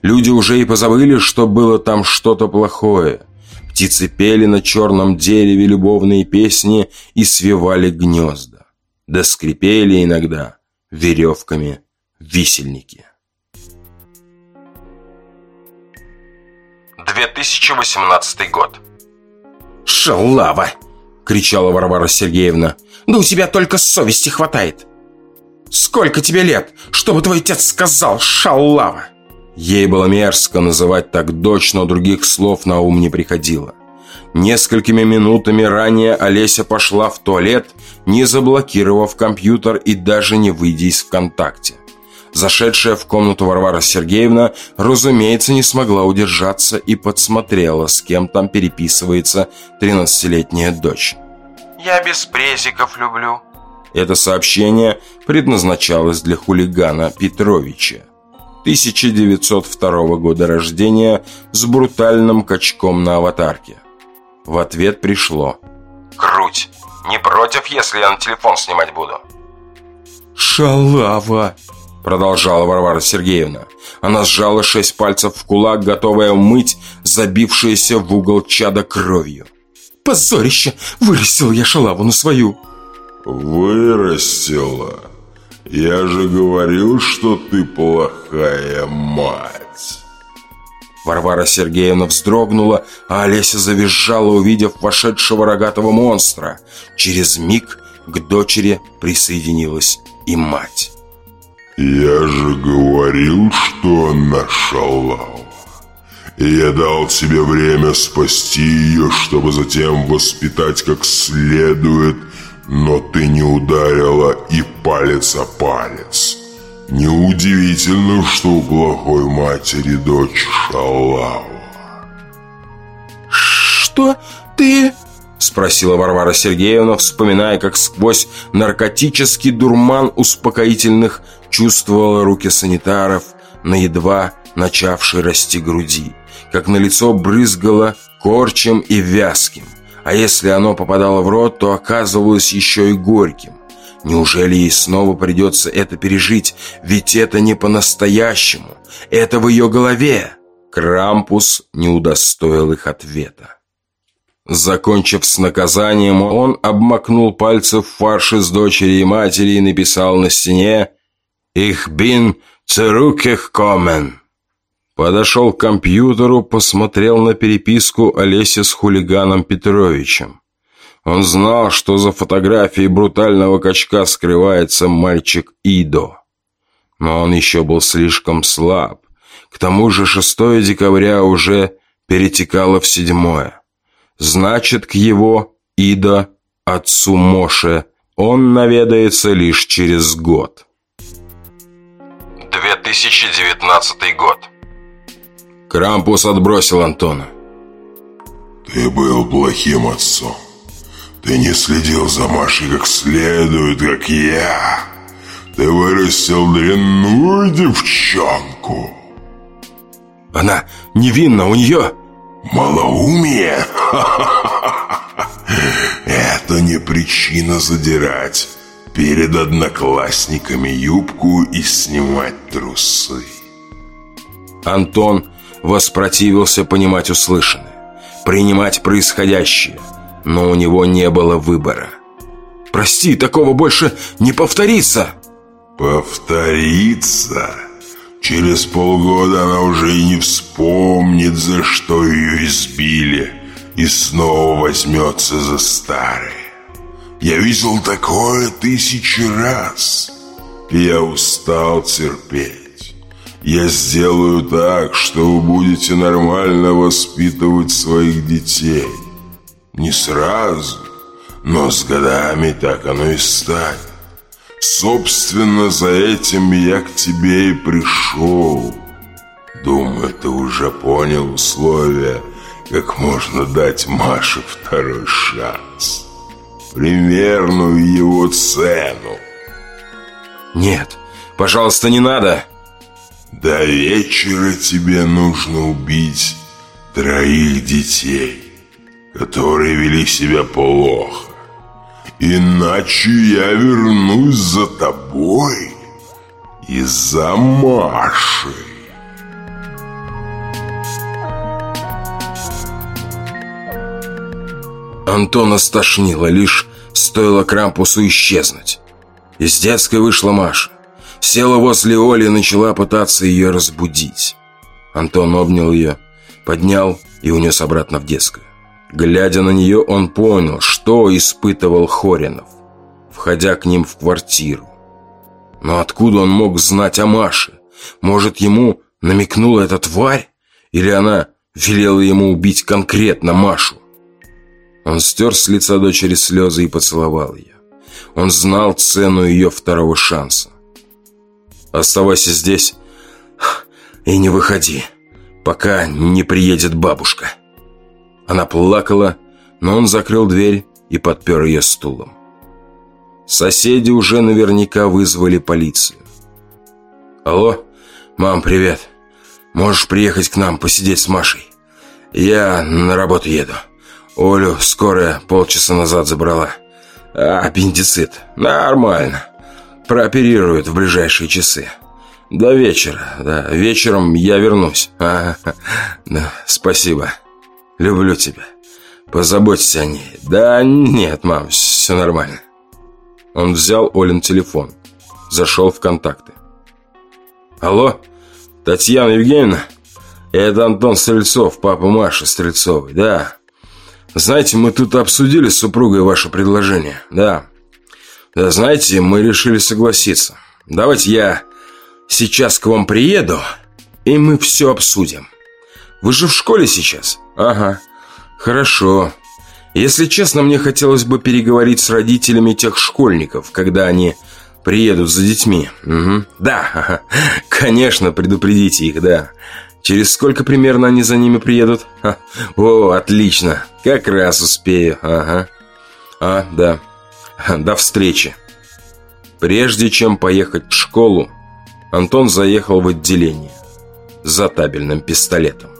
Люди уже и позабыли, что было там что-то плохое. Птицы пели на черном дереве любовные песни и свивали гнезда. Да скрипели иногда веревками висельники. 2018 год. «Шалава!» — кричала Варвара Сергеевна. «Да у тебя только совести хватает!» «Сколько тебе лет, чтобы твой отец сказал, шалава?» Ей было мерзко называть так дочь, но других слов на ум не приходило. Несколькими минутами ранее Олеся пошла в туалет, не заблокировав компьютер и даже не выйдя из ВКонтакте. Зашедшая в комнату Варвара Сергеевна, разумеется, не смогла удержаться и подсмотрела, с кем там переписывается 13-летняя дочь. «Я без презиков люблю». Это сообщение предназначалось для хулигана Петровича. 1902 года рождения с брутальным качком на аватарке. В ответ пришло. «Круть! Не против, если я на телефон снимать буду?» «Шалава!» Продолжала Варвара Сергеевна. Она сжала шесть пальцев в кулак, готовая умыть забившееся в угол чада кровью. «Позорище! Вырастил я шалаву на свою!» «Вырастила? Я же говорил, что ты плохая мать!» Варвара Сергеевна вздрогнула, а Олеся завизжала, увидев вошедшего рогатого монстра. Через миг к дочери присоединилась и мать. «Я же говорил, что она шалава. Я дал тебе время спасти ее, чтобы затем воспитать как следует, но ты не ударила и палец о палец. Неудивительно, что у плохой матери дочь шалава». «Что ты...» Спросила Варвара Сергеевна, вспоминая, как сквозь наркотический дурман успокоительных чувствовала руки санитаров на едва начавшей расти груди, как на лицо брызгало корчем и вязким, а если оно попадало в рот, то оказывалось еще и горьким. Неужели ей снова придется это пережить? Ведь это не по-настоящему. Это в ее голове. Крампус не удостоил их ответа. Закончив с наказанием, он обмакнул пальцы в фарш из дочери и матери и написал на стене «Ich bin zurückgekommen». Подошел к компьютеру, посмотрел на переписку Олеси с хулиганом Петровичем. Он знал, что за фотографией брутального качка скрывается мальчик Идо. Но он еще был слишком слаб. К тому же 6 декабря уже перетекало в седьмое. Значит, к его, Ида, отцу Моше, он наведается лишь через год. 2019 год. Крампус отбросил Антона. Ты был плохим отцом. Ты не следил за Машей как следует, как я. Ты вырастил дрянную девчонку. Она невинна, у нее... Малоумие? Это не причина задирать перед одноклассниками юбку и снимать трусы. Антон воспротивился понимать услышанное, принимать происходящее, но у него не было выбора. «Прости, такого больше не повторится!» «Повторится?» Через полгода она уже и не вспомнит, за что ее избили, и снова возьмется за старое. Я видел такое тысячи раз. Я устал терпеть. Я сделаю так, что вы будете нормально воспитывать своих детей. Не сразу, но с годами так оно и станет. Собственно, за этим я к тебе и пришел. Думаю, ты уже понял условия, как можно дать Маше второй шанс. Примерную его цену. Нет, пожалуйста, не надо. До вечера тебе нужно убить троих детей, которые вели себя плохо. Иначе я вернусь за тобой и за Машей. Антона стошнило, лишь стоило Крампусу исчезнуть. Из детской вышла Маша. Села возле Оли и начала пытаться ее разбудить. Антон обнял ее, Поднял и унес обратно в детскую. Глядя на нее, он понял, что испытывал Хоринов, входя к ним в квартиру. Но откуда он мог знать о Маше? Может, ему намекнула эта тварь? Или она велела ему убить конкретно Машу? Он стер с лица дочери слезы и поцеловал ее. Он знал цену ее второго шанса. «Оставайся здесь и не выходи, пока не приедет бабушка». Она плакала, но он закрыл дверь и подпер ее стулом. Соседи уже наверняка вызвали полицию. «Алло, мам, привет. Можешь приехать к нам посидеть с Машей? Я на работу еду. Олю скорая полчаса назад забрала. Аппендицит. Нормально. Прооперируют в ближайшие часы. До вечера, да. Вечером я вернусь. А, да, спасибо. Люблю тебя. Позаботься о ней. Да нет, мам, все нормально. Он взял Олин телефон. Зашел в контакты. Алло, Татьяна Евгеньевна? Это Антон Стрельцов, папа Маши Стрельцовой, да. Знаете, мы тут обсудили с супругой ваше предложение, да. Знаете, мы решили согласиться. Давайте я сейчас к вам приеду, и мы все обсудим. Вы же в школе сейчас? Ага. Хорошо. Если честно, мне хотелось бы переговорить с родителями тех школьников, когда они приедут за детьми. Угу. Да, конечно, предупредите их, да. Через сколько примерно они за ними приедут? О, отлично. Как раз успею. Ага. А, да. До встречи. Прежде чем поехать в школу, Антон заехал в отделение за табельным пистолетом.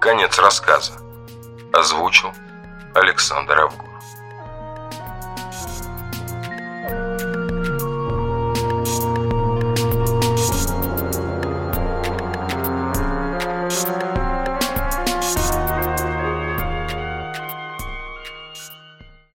Конец рассказа. Озвучил Александр Август.